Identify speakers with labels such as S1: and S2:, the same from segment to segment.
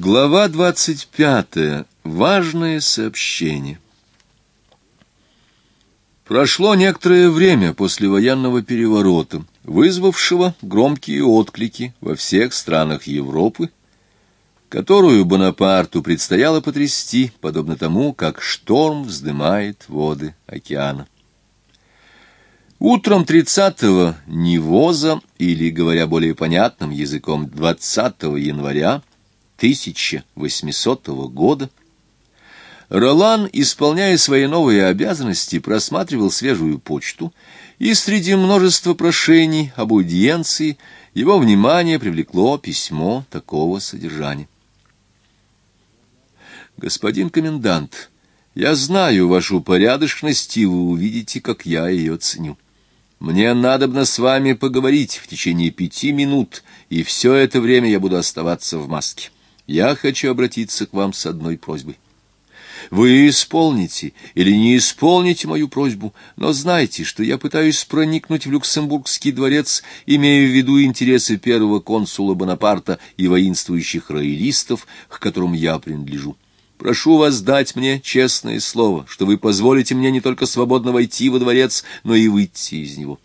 S1: Глава двадцать пятая. Важное сообщение. Прошло некоторое время после военного переворота, вызвавшего громкие отклики во всех странах Европы, которую Бонапарту предстояло потрясти, подобно тому, как шторм вздымает воды океана. Утром 30-го Невоза, или, говоря более понятным языком, 20 января 1800 года, Ролан, исполняя свои новые обязанности, просматривал свежую почту, и среди множества прошений об аудиенции его внимание привлекло письмо такого содержания. «Господин комендант, я знаю вашу порядочность, и вы увидите, как я ее ценю». Мне надобно с вами поговорить в течение пяти минут, и все это время я буду оставаться в маске. Я хочу обратиться к вам с одной просьбой. Вы исполните или не исполните мою просьбу, но знайте, что я пытаюсь проникнуть в Люксембургский дворец, имея в виду интересы первого консула Бонапарта и воинствующих роялистов, к которым я принадлежу. Прошу вас дать мне честное слово, что вы позволите мне не только свободно войти во дворец, но и выйти из него.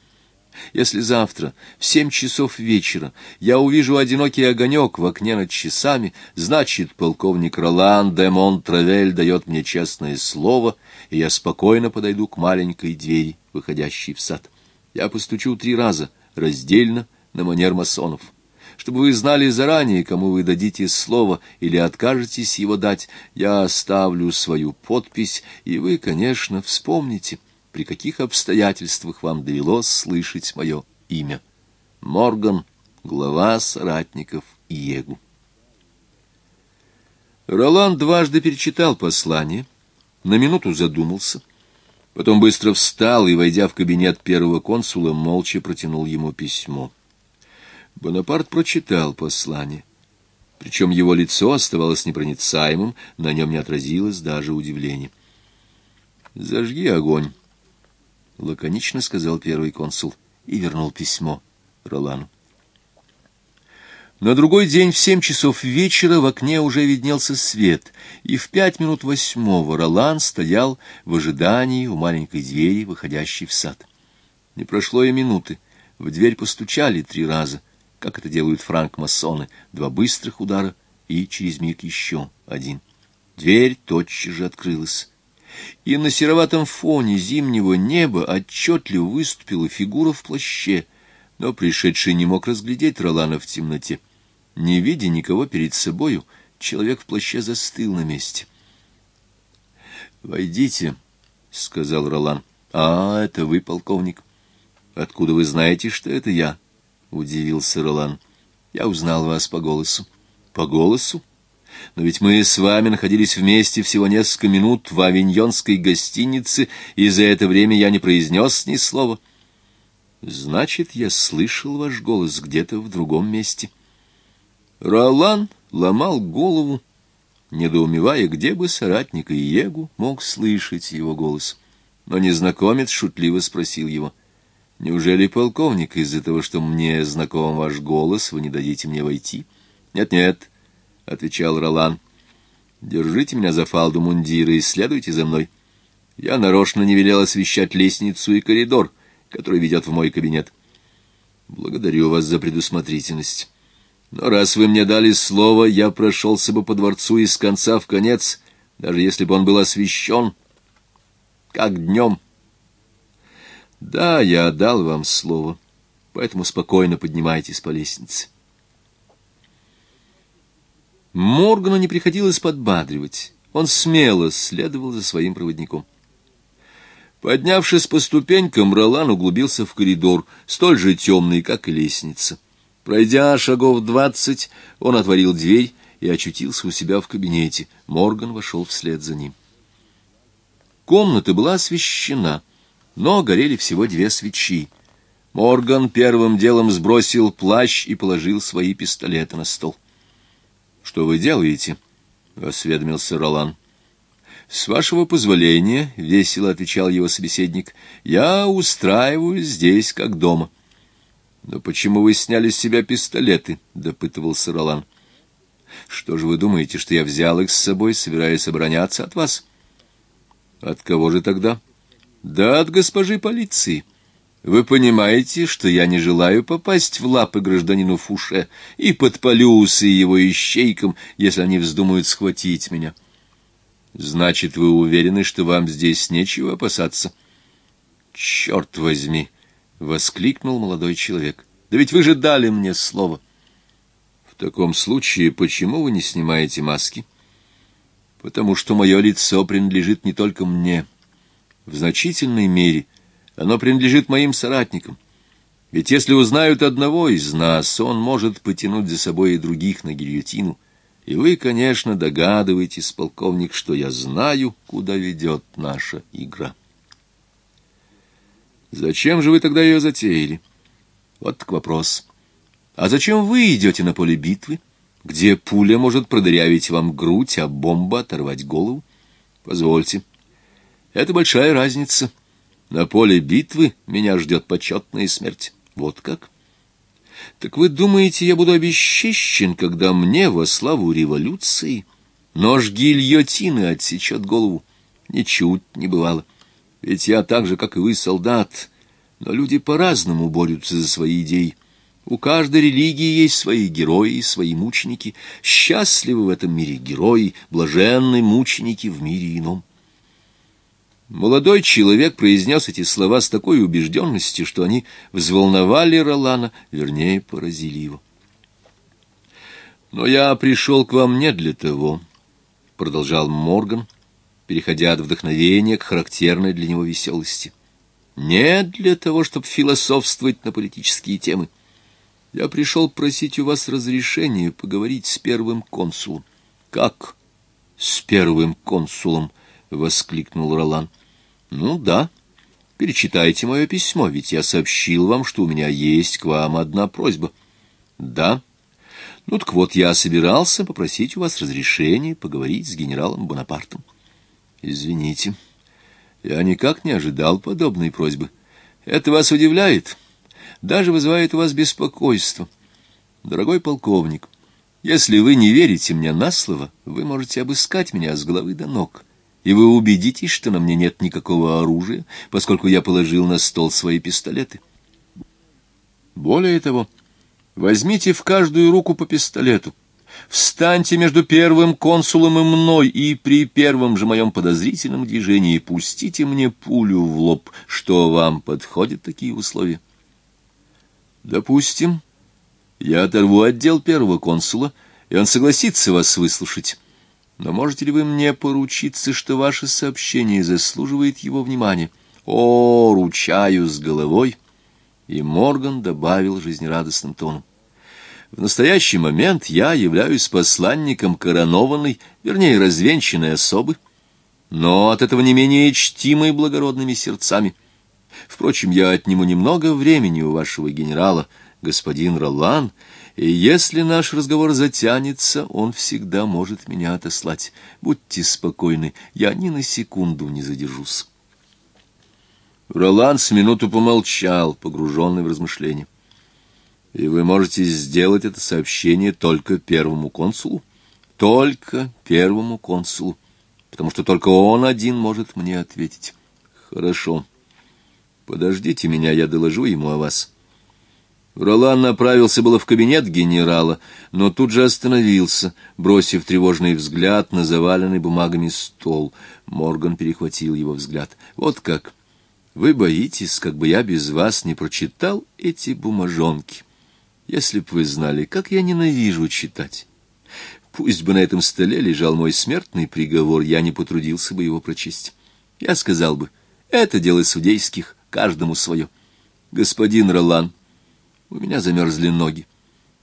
S1: Если завтра в семь часов вечера я увижу одинокий огонек в окне над часами, значит, полковник Ролан де Монтравель дает мне честное слово, и я спокойно подойду к маленькой двери, выходящей в сад. Я постучу три раза, раздельно, на манер масонов чтобы вы знали заранее, кому вы дадите слово или откажетесь его дать, я оставлю свою подпись, и вы, конечно, вспомните, при каких обстоятельствах вам довелось слышать мое имя. Морган, глава соратников Иегу. Ролан дважды перечитал послание, на минуту задумался, потом быстро встал и, войдя в кабинет первого консула, молча протянул ему письмо. Бонапарт прочитал послание. Причем его лицо оставалось непроницаемым, на нем не отразилось даже удивление. «Зажги огонь», — лаконично сказал первый консул и вернул письмо Ролану. На другой день в семь часов вечера в окне уже виднелся свет, и в пять минут восьмого Ролан стоял в ожидании у маленькой двери, выходящей в сад. Не прошло и минуты. В дверь постучали три раза — как это делают франк-масоны, два быстрых удара и через миг еще один. Дверь тотчас же открылась. И на сероватом фоне зимнего неба отчетливо выступила фигура в плаще, но пришедший не мог разглядеть Ролана в темноте. Не видя никого перед собою, человек в плаще застыл на месте. «Войдите», — сказал Ролан. «А, это вы, полковник. Откуда вы знаете, что это я?» — удивился Ролан. — Я узнал вас по голосу. — По голосу? Но ведь мы с вами находились вместе всего несколько минут в авиньонской гостинице, и за это время я не произнес ни слова. Значит, я слышал ваш голос где-то в другом месте. Ролан ломал голову, недоумевая, где бы соратник Иегу мог слышать его голос. Но незнакомец шутливо спросил его — Неужели, полковник, из-за того, что мне знаком ваш голос, вы не дадите мне войти? Нет-нет, — отвечал Ролан. Держите меня за фалду мундира и следуйте за мной. Я нарочно не велел освещать лестницу и коридор, который ведет в мой кабинет. Благодарю вас за предусмотрительность. Но раз вы мне дали слово, я прошелся бы по дворцу из конца в конец, даже если бы он был освещен, как днем. Да, я дал вам слово, поэтому спокойно поднимайтесь по лестнице. Моргану не приходилось подбадривать. Он смело следовал за своим проводником. Поднявшись по ступенькам, Ролан углубился в коридор, столь же темный, как и лестница. Пройдя шагов двадцать, он отворил дверь и очутился у себя в кабинете. Морган вошел вслед за ним. Комната была освещена — но горели всего две свечи. Морган первым делом сбросил плащ и положил свои пистолеты на стол. — Что вы делаете? — осведомился Ролан. — С вашего позволения, — весело отвечал его собеседник, — я устраиваюсь здесь как дома. — Но почему вы сняли с себя пистолеты? — допытывался Ролан. Что же вы думаете, что я взял их с собой, собираясь обороняться от вас? От кого же тогда? Да от госпожи полиции. Вы понимаете, что я не желаю попасть в лапы гражданину Фуше и подпалю усы его ищейкам, если они вздумают схватить меня. Значит, вы уверены, что вам здесь нечего опасаться? Черт возьми! — воскликнул молодой человек. Да ведь вы же дали мне слово. В таком случае, почему вы не снимаете маски? Потому что мое лицо принадлежит не только мне. В значительной мере — оно принадлежит моим соратникам. Ведь если узнают одного из нас, он может потянуть за собой и других на гильотину. И вы, конечно, догадываетесь, полковник, что я знаю, куда ведет наша игра. Зачем же вы тогда ее затеяли? Вот так вопрос. А зачем вы идете на поле битвы, где пуля может продырявить вам грудь, а бомба оторвать голову? Позвольте. Это большая разница. — на поле битвы меня ждет почетная смерть. Вот как? Так вы думаете, я буду обесчищен, когда мне во славу революции нож гильотины отсечет голову? Ничуть не бывало. Ведь я так же, как и вы, солдат. Но люди по-разному борются за свои идеи. У каждой религии есть свои герои и свои мученики. Счастливы в этом мире герои, блаженны мученики в мире ином. Молодой человек произнес эти слова с такой убежденностью, что они взволновали Ролана, вернее, поразили его. «Но я пришел к вам не для того», — продолжал Морган, переходя от вдохновения к характерной для него веселости. «Не для того, чтобы философствовать на политические темы. Я пришел просить у вас разрешения поговорить с первым консулом». «Как с первым консулом?» — воскликнул Ролан. «Ну да. Перечитайте мое письмо, ведь я сообщил вам, что у меня есть к вам одна просьба». «Да. Ну так вот, я собирался попросить у вас разрешения поговорить с генералом Бонапартом». «Извините, я никак не ожидал подобной просьбы. Это вас удивляет, даже вызывает у вас беспокойство. Дорогой полковник, если вы не верите мне на слово, вы можете обыскать меня с головы до ног» и вы убедитесь, что на мне нет никакого оружия, поскольку я положил на стол свои пистолеты. Более того, возьмите в каждую руку по пистолету, встаньте между первым консулом и мной, и при первом же моем подозрительном движении пустите мне пулю в лоб, что вам подходят такие условия. Допустим, я оторву отдел первого консула, и он согласится вас выслушать. Но можете ли вы мне поручиться, что ваше сообщение заслуживает его внимания? О, ручаю с головой!» И Морган добавил жизнерадостным тоном. «В настоящий момент я являюсь посланником коронованной, вернее, развенчанной особы, но от этого не менее чтимой благородными сердцами. Впрочем, я отниму немного времени у вашего генерала, господин Ролан, — и если наш разговор затянется, он всегда может меня отослать. Будьте спокойны, я ни на секунду не задержусь. Роланд с минуту помолчал, погруженный в размышления. И вы можете сделать это сообщение только первому консулу? Только первому консулу, потому что только он один может мне ответить. Хорошо. Подождите меня, я доложу ему о вас. Ролан направился было в кабинет генерала, но тут же остановился, бросив тревожный взгляд на заваленный бумагами стол. Морган перехватил его взгляд. «Вот как! Вы боитесь, как бы я без вас не прочитал эти бумажонки? Если б вы знали, как я ненавижу читать!» Пусть бы на этом столе лежал мой смертный приговор, я не потрудился бы его прочесть. Я сказал бы, это дело судейских, каждому свое. Господин Ролан, у меня замерзли ноги.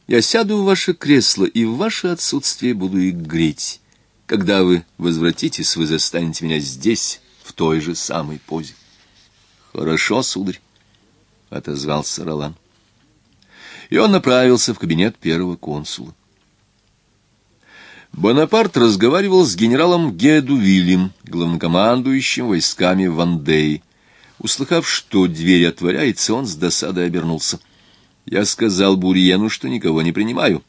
S1: Я сяду в ваше кресло и в ваше отсутствие буду их греть. Когда вы возвратитесь, вы застанете меня здесь, в той же самой позе. — Хорошо, сударь, — отозвался Ролан. И он направился в кабинет первого консула. Бонапарт разговаривал с генералом Гедувилем, главнокомандующим войсками Вандеи. Услыхав, что дверь отворяется, он с досадой обернулся — я сказал Бурьену, что никого не принимаю.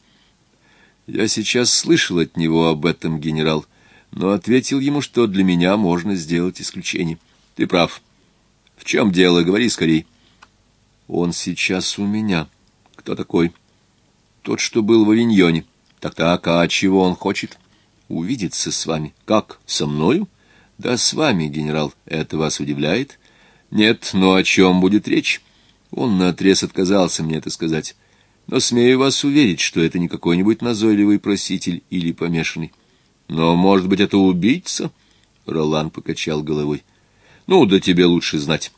S1: Я сейчас слышал от него об этом, генерал, но ответил ему, что для меня можно сделать исключение. Ты прав. В чем дело? Говори скорей. Он сейчас у меня. Кто такой? Тот, что был в авиньоне. Так-так, а чего он хочет? Увидеться с вами. Как? Со мною? Да с вами, генерал. Это вас удивляет? Нет, но о чем будет речь? Он наотрез отказался мне это сказать. Но смею вас уверить, что это не какой-нибудь назойливый проситель или помешанный. Но, может быть, это убийца? Ролан покачал головой. Ну, да тебе лучше знать.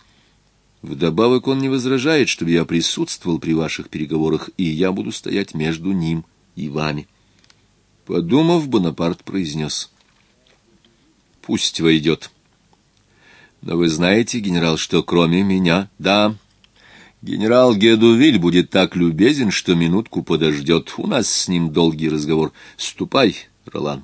S1: Вдобавок он не возражает, чтобы я присутствовал при ваших переговорах, и я буду стоять между ним и вами. Подумав, Бонапарт произнес. Пусть войдет. Но вы знаете, генерал, что кроме меня... Да, генерал Гедувиль будет так любезен, что минутку подождет. У нас с ним долгий разговор. Ступай, Ролан.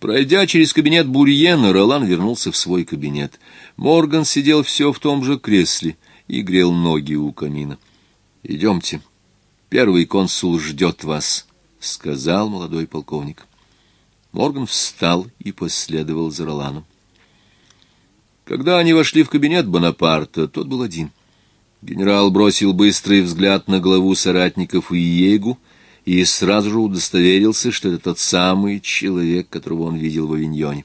S1: Пройдя через кабинет Бурьена, Ролан вернулся в свой кабинет. Морган сидел все в том же кресле и грел ноги у камина. — Идемте. Первый консул ждет вас, — сказал молодой полковник. Морган встал и последовал за Роланом. Когда они вошли в кабинет Бонапарта, тот был один. Генерал бросил быстрый взгляд на главу соратников и Егу и сразу же удостоверился, что это тот самый человек, которого он видел в авиньоне.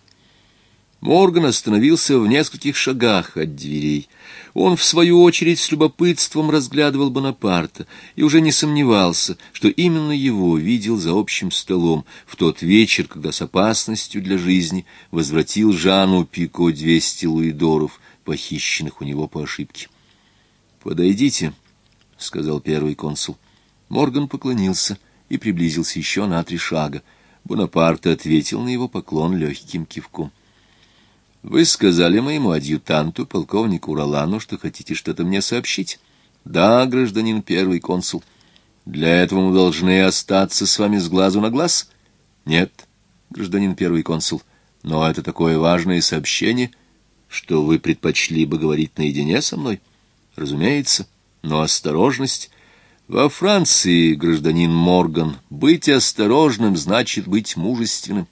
S1: Морган остановился в нескольких шагах от дверей. Он, в свою очередь, с любопытством разглядывал Бонапарта и уже не сомневался, что именно его видел за общим столом в тот вечер, когда с опасностью для жизни возвратил Жану Пико двести луидоров, похищенных у него по ошибке. «Подойдите», — сказал первый консул. Морган поклонился и приблизился еще на три шага. Бонапарт ответил на его поклон легким кивком. Вы сказали моему адъютанту, полковнику Ролану, что хотите что-то мне сообщить. Да, гражданин первый консул. Для этого мы должны остаться с вами с глазу на глаз? Нет, гражданин первый консул. Но это такое важное сообщение, что вы предпочли бы говорить наедине со мной. Разумеется, но осторожность... Во Франции, гражданин Морган, быть осторожным значит быть мужественным.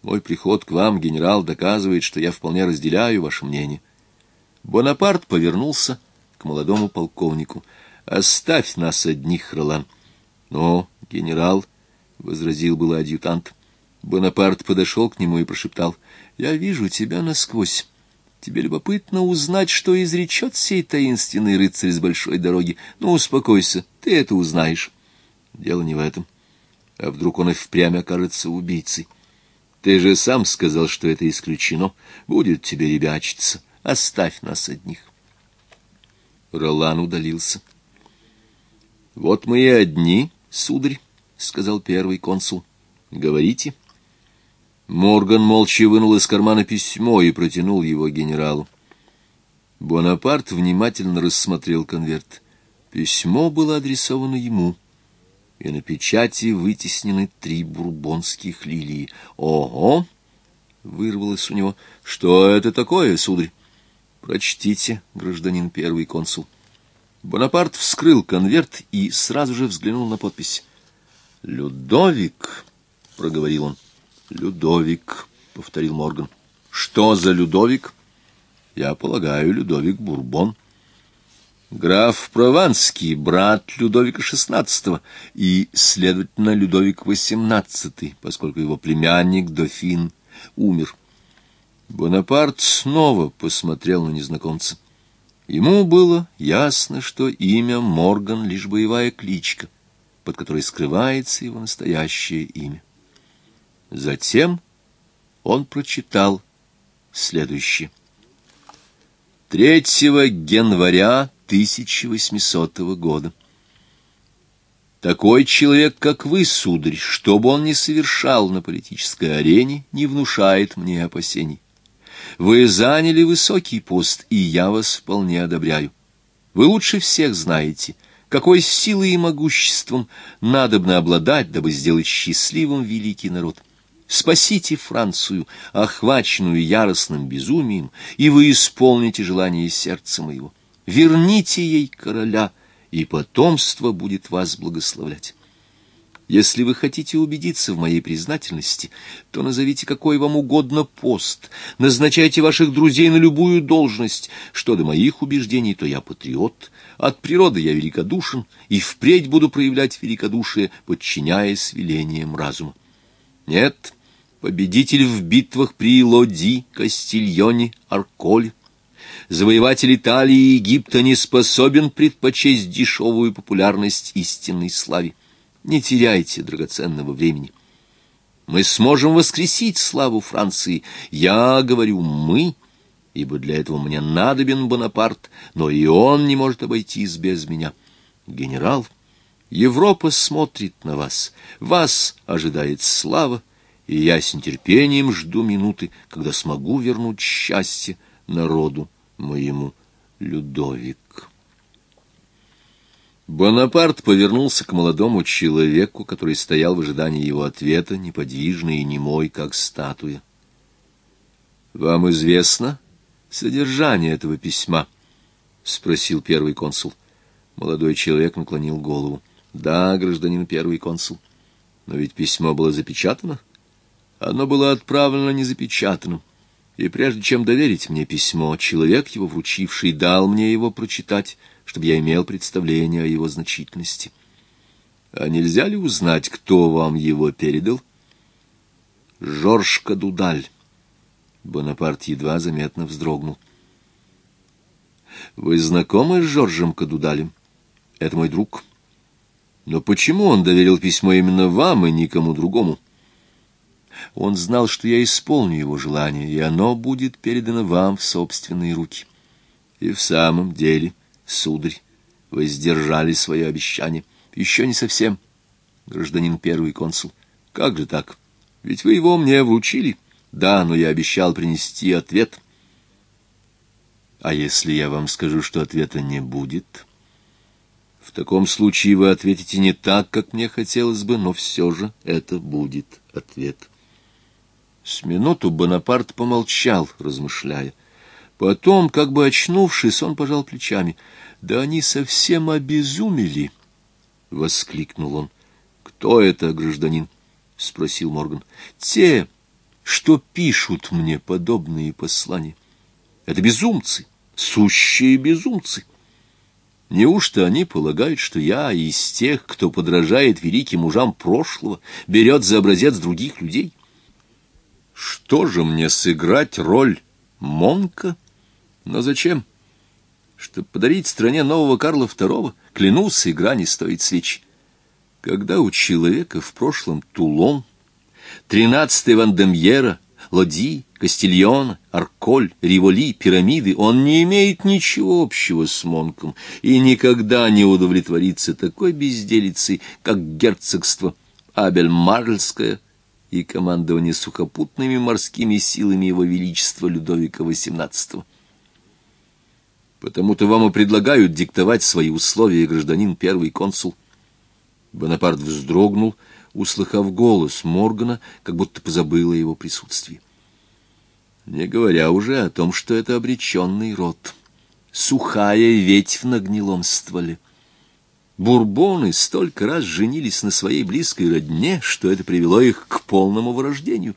S1: Мой приход к вам, генерал, доказывает, что я вполне разделяю ваше мнение. Бонапарт повернулся к молодому полковнику. «Оставь нас одних, Ролан». «Но, генерал», — возразил было адъютант, Бонапарт подошел к нему и прошептал, «Я вижу тебя насквозь. Тебе любопытно узнать, что изречет сей таинственный рыцарь с большой дороги. Ну, успокойся, ты это узнаешь». Дело не в этом. А вдруг он и впрямь окажется убийцей? Ты же сам сказал, что это исключено. Будет тебе ребячиться. Оставь нас одних. Ролан удалился. — Вот мы и одни, сударь, — сказал первый консул. — Говорите. Морган молча вынул из кармана письмо и протянул его генералу. Бонапарт внимательно рассмотрел конверт. Письмо было адресовано ему — и на печати вытеснены три бурбонских лилии. «Ого!» — вырвалось у него. «Что это такое, сударь?» «Прочтите, гражданин первый консул». Бонапарт вскрыл конверт и сразу же взглянул на подпись. «Людовик», — проговорил он. «Людовик», — повторил Морган. «Что за Людовик?» «Я полагаю, Людовик Бурбон». Граф Прованский, брат Людовика XVI и, следовательно, Людовик XVIII, поскольку его племянник, дофин, умер. Бонапарт снова посмотрел на незнакомца. Ему было ясно, что имя Морган — лишь боевая кличка, под которой скрывается его настоящее имя. Затем он прочитал следующее. 3 января 1800 года. Такой человек, как вы, сударь, что бы он ни совершал на политической арене, не внушает мне опасений. Вы заняли высокий пост, и я вас вполне одобряю. Вы лучше всех знаете, какой силой и могуществом надобно обладать, дабы сделать счастливым великий народ. Спасите Францию, охваченную яростным безумием, и вы исполните желание сердца моего верните ей короля, и потомство будет вас благословлять. Если вы хотите убедиться в моей признательности, то назовите какой вам угодно пост, назначайте ваших друзей на любую должность. Что до моих убеждений, то я патриот, от природы я великодушен и впредь буду проявлять великодушие, подчиняясь велениям разума. Нет, победитель в битвах при Лоди, Кастильоне, Арколе, завоеватель Италии и Египта не способен предпочесть дешевую популярность истинной славе. Не теряйте драгоценного времени. Мы сможем воскресить славу Франции. Я говорю «мы», ибо для этого мне надобен Бонапарт, но и он не может обойтись без меня. Генерал, Европа смотрит на вас, вас ожидает слава, и я с нетерпением жду минуты, когда смогу вернуть счастье народу моему Людовик. Бонапарт повернулся к молодому человеку, который стоял в ожидании его ответа, неподвижный и немой, как статуя. — Вам известно содержание этого письма? — спросил первый консул. Молодой человек наклонил голову. — Да, гражданин первый консул. Но ведь письмо было запечатано. Оно было отправлено незапечатанным. И прежде чем доверить мне письмо, человек, его вручивший, дал мне его прочитать — чтобы я имел представление о его значительности. А нельзя ли узнать, кто вам его передал? Жорж Кадудаль. Бонапарт едва заметно вздрогнул. Вы знакомы с Жоржем Кадудалем? Это мой друг. Но почему он доверил письмо именно вам и никому другому? Он знал, что я исполню его желание, и оно будет передано вам в собственные руки. И в самом деле сударь, вы сдержали свое обещание. Еще не совсем, гражданин первый консул. Как же так? Ведь вы его мне вручили. Да, но я обещал принести ответ. А если я вам скажу, что ответа не будет? В таком случае вы ответите не так, как мне хотелось бы, но все же это будет ответ. С минуту Бонапарт помолчал, размышляя. Потом, как бы очнувшись, он пожал плечами. «Да они совсем обезумели!» — воскликнул он. «Кто это, гражданин?» — спросил Морган. «Те, что пишут мне подобные послания. Это безумцы, сущие безумцы. Неужто они полагают, что я из тех, кто подражает великим мужам прошлого, берет за образец других людей? Что же мне сыграть роль Монка?» Но зачем? Чтобы подарить стране нового Карла II, клянусь, игра не стоит свеч. Когда у человека в прошлом Тулон, тринадцатый Вандемьера, Лоди, Кастильон, Арколь, Риволи, пирамиды, он не имеет ничего общего с Монком и никогда не удовлетворится такой безделицей, как герцогство Абель-Марльское и командование сухопутными морскими силами его величества Людовика XVIII. Потому-то вам и предлагают диктовать свои условия, гражданин первый консул. Бонапарт вздрогнул, услыхав голос Моргана, как будто позабыл его присутствии. Не говоря уже о том, что это обреченный род, сухая ветвь на гнилом стволе. Бурбоны столько раз женились на своей близкой родне, что это привело их к полному вырождению.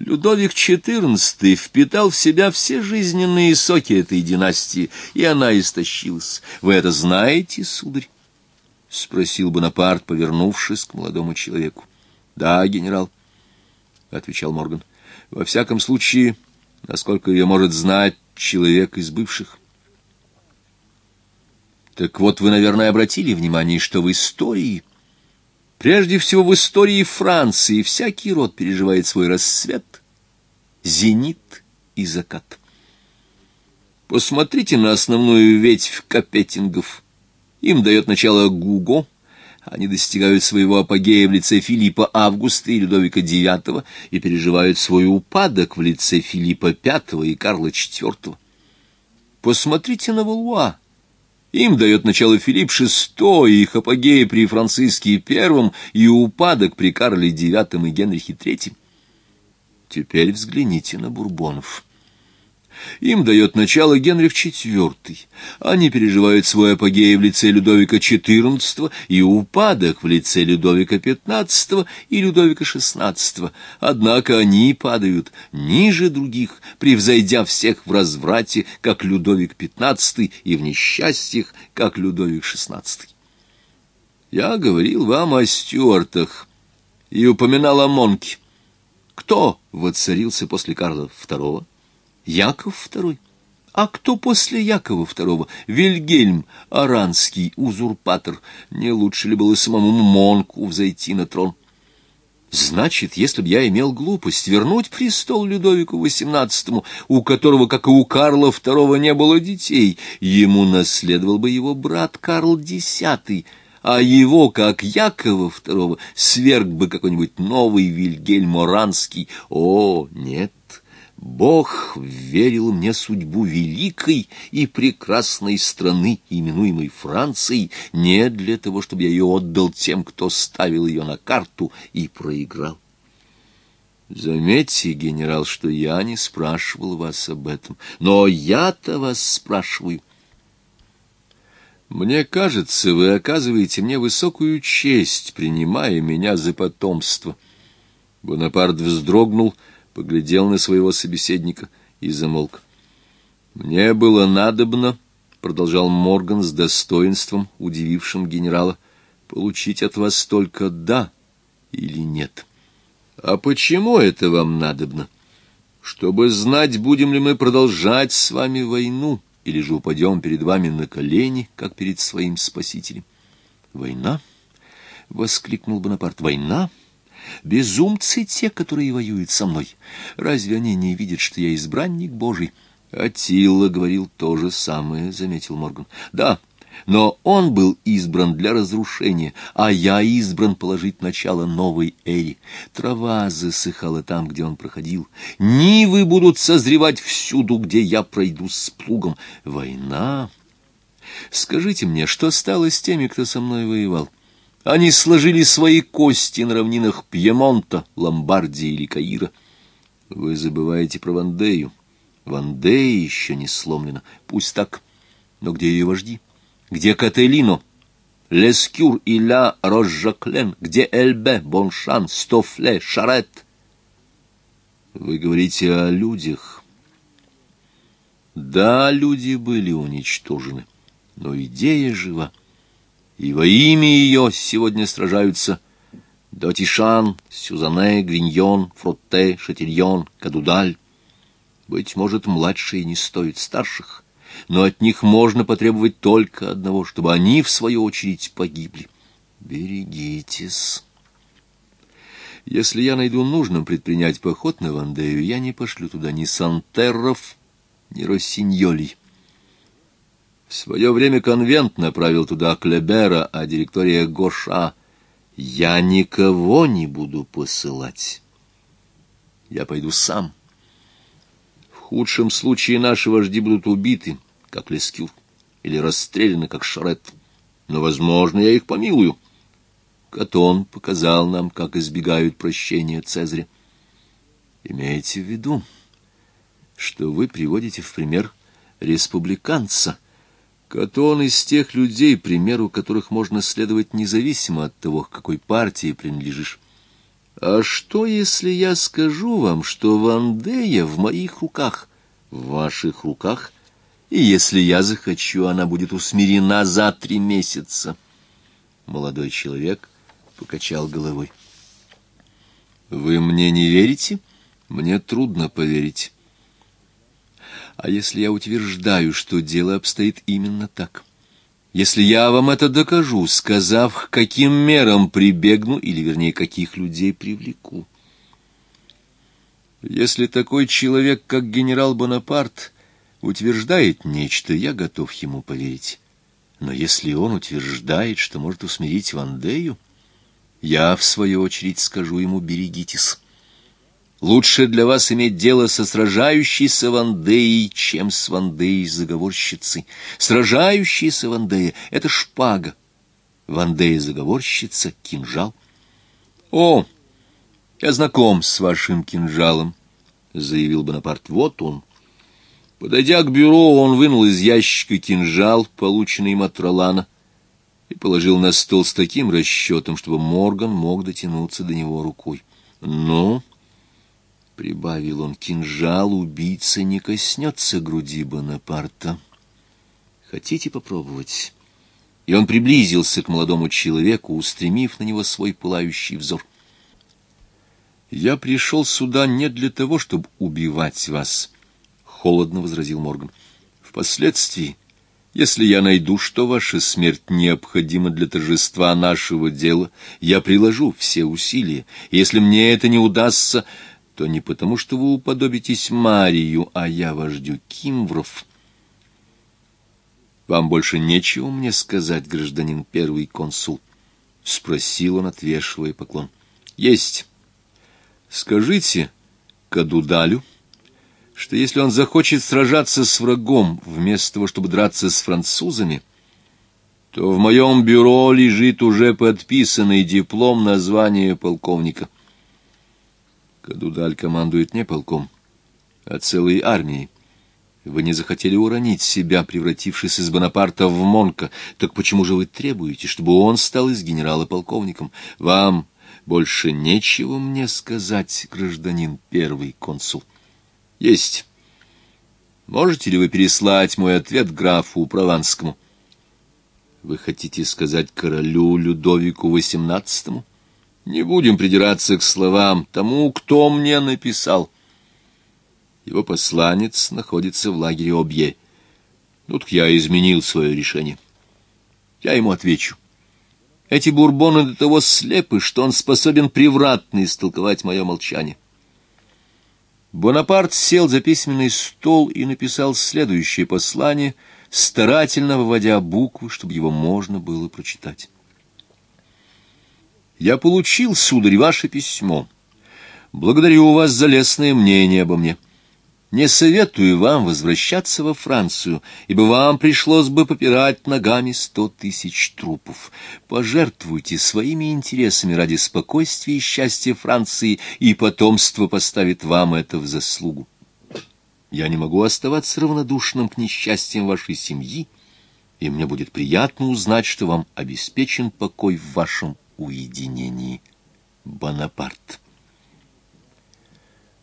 S1: Людовик XIV впитал в себя все жизненные соки этой династии, и она истощилась. Вы это знаете, сударь? — спросил Бонапарт, повернувшись к молодому человеку. — Да, генерал, — отвечал Морган. — Во всяком случае, насколько ее может знать человек из бывших. — Так вот, вы, наверное, обратили внимание, что в истории... Прежде всего в истории Франции всякий род переживает свой рассвет, зенит и закат. Посмотрите на основную ветвь капетингов. Им дает начало Гуго, они достигают своего апогея в лице Филиппа Августа и Людовика IX и переживают свой упадок в лице Филиппа V и Карла IV. Посмотрите на Валуа, им дает начало Филипп VI, их апогеи при Франциске I и упадок при Карле IX и Генрихе III. Теперь взгляните на Бурбонов. Им дает начало Генрих IV. Они переживают свой апогей в лице Людовика XIV и упадок в лице Людовика XV и Людовика XVI. Однако они падают ниже других, превзойдя всех в разврате, как Людовик XV, и в несчастьях, как Людовик XVI. Я говорил вам о Стюартах и упоминал о Монке. Кто воцарился после Карла II? Яков II. А кто после Якова II? Вильгельм, аранский узурпатор. Не лучше ли было самому Монку взойти на трон? Значит, если б я имел глупость вернуть престол Людовику XVIII, у которого, как и у Карла II, не было детей, ему наследовал бы его брат Карл X, а его, как Якова II, сверг бы какой-нибудь новый Вильгельм Оранский. О, нет! Бог верил мне судьбу великой и прекрасной страны, именуемой Францией, не для того, чтобы я ее отдал тем, кто ставил ее на карту и проиграл. Заметьте, генерал, что я не спрашивал вас об этом, но я-то вас спрашиваю. Мне кажется, вы оказываете мне высокую честь, принимая меня за потомство. Бонапарт вздрогнул, — поглядел на своего собеседника и замолк. «Мне было надобно», — продолжал Морган с достоинством, удивившим генерала, — «получить от вас только «да» или «нет». «А почему это вам надобно? Чтобы знать, будем ли мы продолжать с вами войну, или же упадем перед вами на колени, как перед своим спасителем». «Война?» — воскликнул Бонапарт. «Война?» Безумцы те, которые воюют со мной. Разве они не видят, что я избранник Божий? Атилла говорил то же самое, — заметил Морган. Да, но он был избран для разрушения, а я избран положить начало новой эре. Трава засыхала там, где он проходил. Нивы будут созревать всюду, где я пройду с плугом. Война... Скажите мне, что стало с теми, кто со мной воевал? Они сложили свои кости на равнинах Пьемонта, Ломбардии или Каира. Вы забываете про Вандею. Вандея еще не сломлена. Пусть так. Но где ее вожди? Где Кателино? Лескюр и Ля Рожжаклен? Где Эльбе, Боншан, Стофле, Шарет? Вы говорите о людях. Да, люди были уничтожены, но идея жива и во имя ее сегодня сражаются Дотишан, Сюзанне, Гриньон, Фротте, Шатильон, Кадудаль. Быть может, младшие не стоят старших, но от них можно потребовать только одного, чтобы они, в свою очередь, погибли. Берегитесь. Если я найду нужным предпринять поход на Вандею, я не пошлю туда ни Сантерров, ни Россиньолей. В свое время конвент направил туда Клебера, а директория Гоша. Я никого не буду посылать. Я пойду сам. В худшем случае наши вожди будут убиты, как Лескюр, или расстреляны, как Шарет. Но, возможно, я их помилую. Катон показал нам, как избегают прощения Цезаря. Имейте в виду, что вы приводите в пример республиканца — Катон из тех людей, примеру которых можно следовать независимо от того, к какой партии принадлежишь. А что, если я скажу вам, что Вандея в моих руках, в ваших руках, и если я захочу, она будет усмирена за три месяца? Молодой человек покачал головой. Вы мне не верите? Мне трудно поверить. А если я утверждаю, что дело обстоит именно так? Если я вам это докажу, сказав, к каким мерам прибегну, или, вернее, каких людей привлеку? Если такой человек, как генерал Бонапарт, утверждает нечто, я готов ему поверить. Но если он утверждает, что может усмирить Вандею, я, в свою очередь, скажу ему «берегитесь». Лучше для вас иметь дело со сражающейся Вандеей, чем с Вандеей-заговорщицей. Сражающаяся Вандея — это шпага. Вандея-заговорщица — кинжал. — О, я знаком с вашим кинжалом, — заявил Бонапарт. — Вот он. Подойдя к бюро, он вынул из ящика кинжал, полученный им от Ролана, и положил на стол с таким расчетом, чтобы Морган мог дотянуться до него рукой. «Ну...» — прибавил он, — кинжал убийца не коснется груди Бонапарта. Хотите попробовать? И он приблизился к молодому человеку, устремив на него свой пылающий взор. «Я пришел сюда не для того, чтобы убивать вас», — холодно возразил Морган. «Впоследствии, если я найду, что ваша смерть необходима для торжества нашего дела, я приложу все усилия. Если мне это не удастся, то не потому, что вы уподобитесь Марию, а я вождю Кимвров». «Вам больше нечего мне сказать, гражданин первый консул?» — спросил он, отвешивая поклон. «Есть. Скажите Кадудалю, что если он захочет сражаться с врагом вместо того, чтобы драться с французами, то в моем бюро лежит уже подписанный диплом на звание полковника. Кадудаль командует не полком, а целой армией. Вы не захотели уронить себя, превратившись из Бонапарта в Монка. Так почему же вы требуете, чтобы он стал из генерала полковником? Вам больше нечего мне сказать, гражданин первый консул. Есть. Можете ли вы переслать мой ответ графу Прованскому? Вы хотите сказать королю Людовику XVIII? Не будем придираться к словам тому, кто мне написал. Его посланец находится в лагере Обье. Тут я изменил свое решение. Я ему отвечу. Эти бурбоны до того слепы, что он способен превратно истолковать мое молчание. Бонапарт сел за письменный стол и написал следующее послание, старательно выводя буквы, чтобы его можно было прочитать. «Я получил, сударь, ваше письмо. Благодарю вас за лестное мнение обо мне. Не советую вам возвращаться во Францию, ибо вам пришлось бы попирать ногами сто тысяч трупов. Пожертвуйте своими интересами ради спокойствия и счастья Франции, и потомство поставит вам это в заслугу. Я не могу оставаться равнодушным к несчастьям вашей семьи, и мне будет приятно узнать, что вам обеспечен покой в вашем уединении. Бонапарт.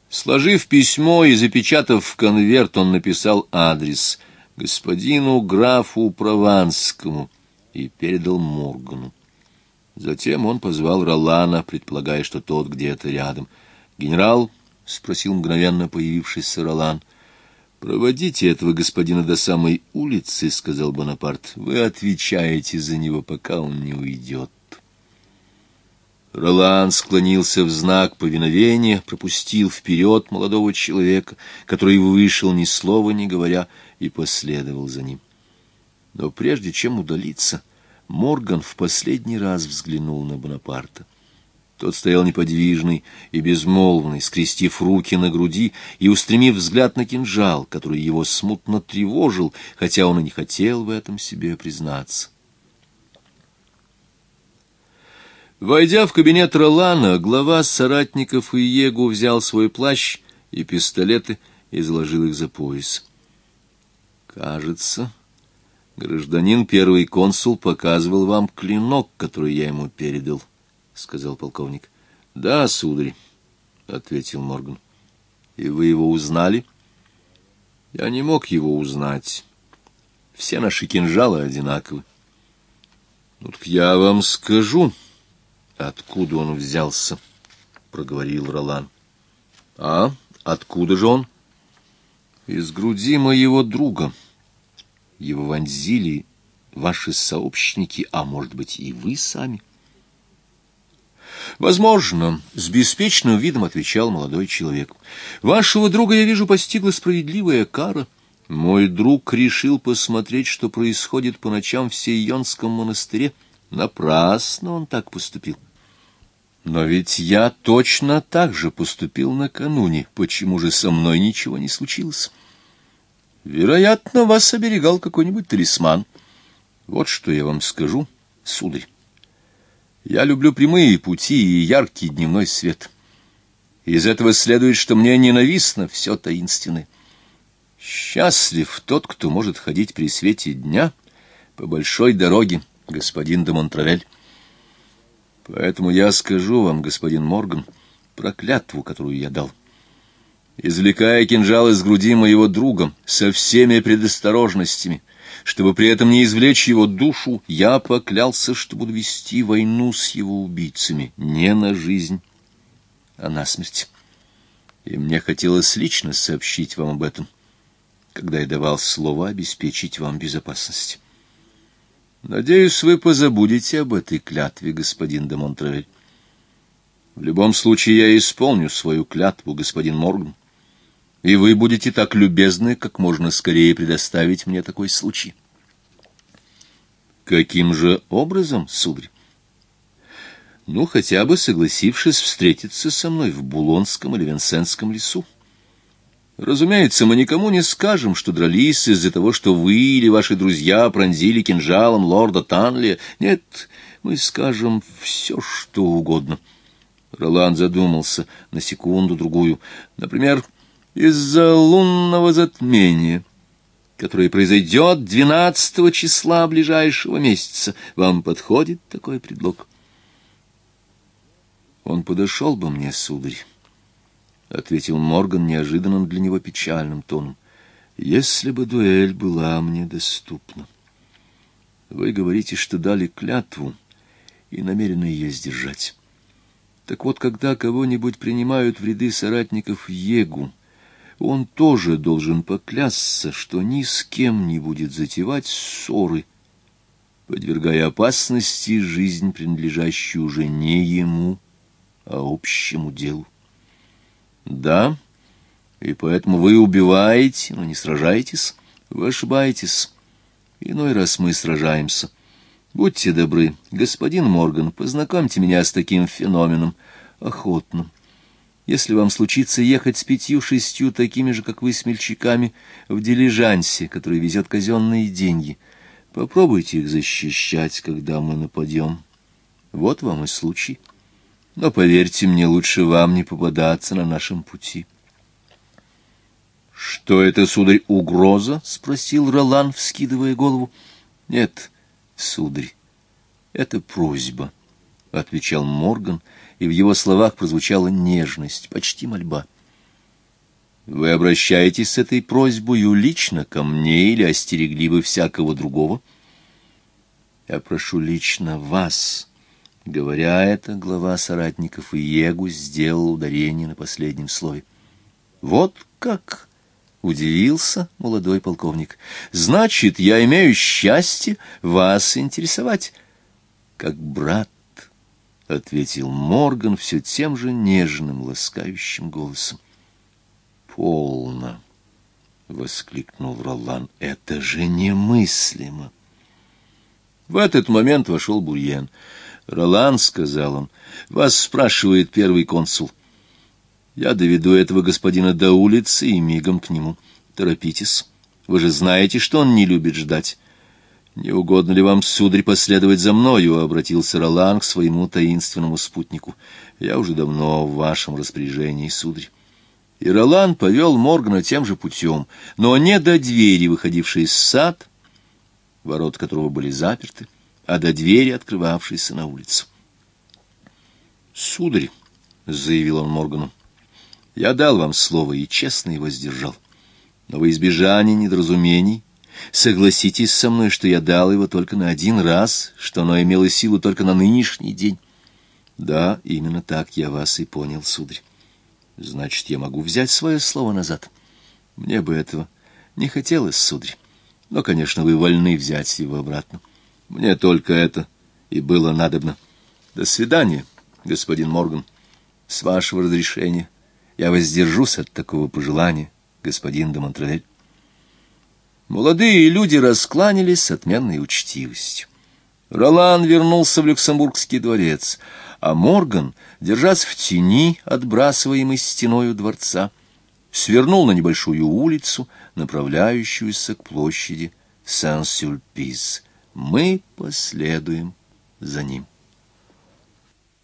S1: Сложив письмо и запечатав в конверт, он написал адрес господину графу Прованскому и передал Моргану. Затем он позвал Ролана, предполагая, что тот где-то рядом. «Генерал?» — спросил мгновенно появившийся Ролан. «Проводите этого господина до самой улицы», — сказал Бонапарт. «Вы отвечаете за него, пока он не уйдет». Ролан склонился в знак повиновения, пропустил вперед молодого человека, который вышел ни слова не говоря, и последовал за ним. Но прежде чем удалиться, Морган в последний раз взглянул на Бонапарта. Тот стоял неподвижный и безмолвный, скрестив руки на груди и устремив взгляд на кинжал, который его смутно тревожил, хотя он и не хотел в этом себе признаться. Войдя в кабинет Ролана, глава соратников Иегу взял свой плащ и пистолеты и заложил их за пояс. «Кажется, гражданин первый консул показывал вам клинок, который я ему передал», — сказал полковник. «Да, сударь», — ответил Морган. «И вы его узнали?» «Я не мог его узнать. Все наши кинжалы одинаковы». «Ну так я вам скажу», Откуда он взялся? проговорил Ролан. А откуда же он? Из груди моего друга. Его вонзили ваши сообщники, а может быть и вы сами. Возможно, с беспечным видом отвечал молодой человек. Вашего друга, я вижу, постигла справедливая кара. Мой друг решил посмотреть, что происходит по ночам в Сейонском монастыре. Напрасно он так поступил. Но ведь я точно так же поступил накануне. Почему же со мной ничего не случилось? Вероятно, вас оберегал какой-нибудь талисман. Вот что я вам скажу, сударь. Я люблю прямые пути и яркий дневной свет. Из этого следует, что мне ненавистно все таинственное. Счастлив тот, кто может ходить при свете дня по большой дороге, господин де Монтравель. Поэтому я скажу вам, господин Морган, проклятву, которую я дал. Извлекая кинжал из груди моего друга со всеми предосторожностями, чтобы при этом не извлечь его душу, я поклялся, что буду вести войну с его убийцами не на жизнь, а на смерть. И мне хотелось лично сообщить вам об этом, когда я давал слово обеспечить вам безопасность. Надеюсь, вы позабудете об этой клятве, господин де Монтравель. В любом случае я исполню свою клятву, господин Морган, и вы будете так любезны, как можно скорее предоставить мне такой случай. Каким же образом, сударь? Ну, хотя бы согласившись встретиться со мной в Булонском или Венсенском лесу. Разумеется, мы никому не скажем, что дрались из-за того, что вы или ваши друзья пронзили кинжалом лорда Танли. Нет, мы скажем все, что угодно. Роланд задумался на секунду-другую. Например, из-за лунного затмения, которое произойдет 12 числа ближайшего месяца. Вам подходит такой предлог? Он подошел бы мне, сударь. — ответил Морган неожиданным для него печальным тоном, — если бы дуэль была мне доступна. Вы говорите, что дали клятву и намерены ее сдержать. Так вот, когда кого-нибудь принимают в ряды соратников Егу, он тоже должен поклясться, что ни с кем не будет затевать ссоры, подвергая опасности жизнь, принадлежащую уже не ему, а общему делу. Да, и поэтому вы убиваете, но не сражаетесь. Вы ошибаетесь. Иной раз мы сражаемся. Будьте добры, господин Морган, познакомьте меня с таким феноменом. Охотно. Если вам случится ехать с пятью-шестью такими же, как вы, смельчаками, в дилижансе, который везет казенные деньги, попробуйте их защищать, когда мы нападем. Вот вам и случай. Но, поверьте мне, лучше вам не попадаться на нашем пути. — Что это, сударь, угроза? — спросил Ролан, вскидывая голову. — Нет, сударь, это просьба, — отвечал Морган, и в его словах прозвучала нежность, почти мольба. — Вы обращаетесь с этой просьбой лично ко мне или остерегли вы всякого другого? — Я прошу лично вас, — Говоря это, глава соратников Иегу сделал ударение на последнем слове. «Вот как!» — удивился молодой полковник. «Значит, я имею счастье вас интересовать». «Как брат», — ответил Морган все тем же нежным, ласкающим голосом. «Полно!» — воскликнул Ролан. «Это же немыслимо!» В этот момент вошел Бурьен — Ролан, — сказал он, — вас спрашивает первый консул. Я доведу этого господина до улицы и мигом к нему. Торопитесь. Вы же знаете, что он не любит ждать. Не угодно ли вам, сударь, последовать за мною? — обратился Ролан к своему таинственному спутнику. Я уже давно в вашем распоряжении, сударь. И Ролан повел Моргана тем же путем, но не до двери, выходившей из сад, ворот которого были заперты, а до двери, открывавшейся на улицу. «Сударь», — заявил он Моргану, — «я дал вам слово и честно его сдержал. Но во избежание недоразумений согласитесь со мной, что я дал его только на один раз, что оно имело силу только на нынешний день». «Да, именно так я вас и понял, сударь. Значит, я могу взять свое слово назад. Мне бы этого не хотелось, сударь. Но, конечно, вы вольны взять его обратно». Мне только это и было надобно. До свидания, господин Морган. С вашего разрешения я воздержусь от такого пожелания, господин де Монтравель. Молодые люди раскланялись с отменной учтивостью. Ролан вернулся в Люксембургский дворец, а Морган, держась в тени, отбрасываемой стеною дворца, свернул на небольшую улицу, направляющуюся к площади Сан-Сюльпиз. Мы последуем за ним.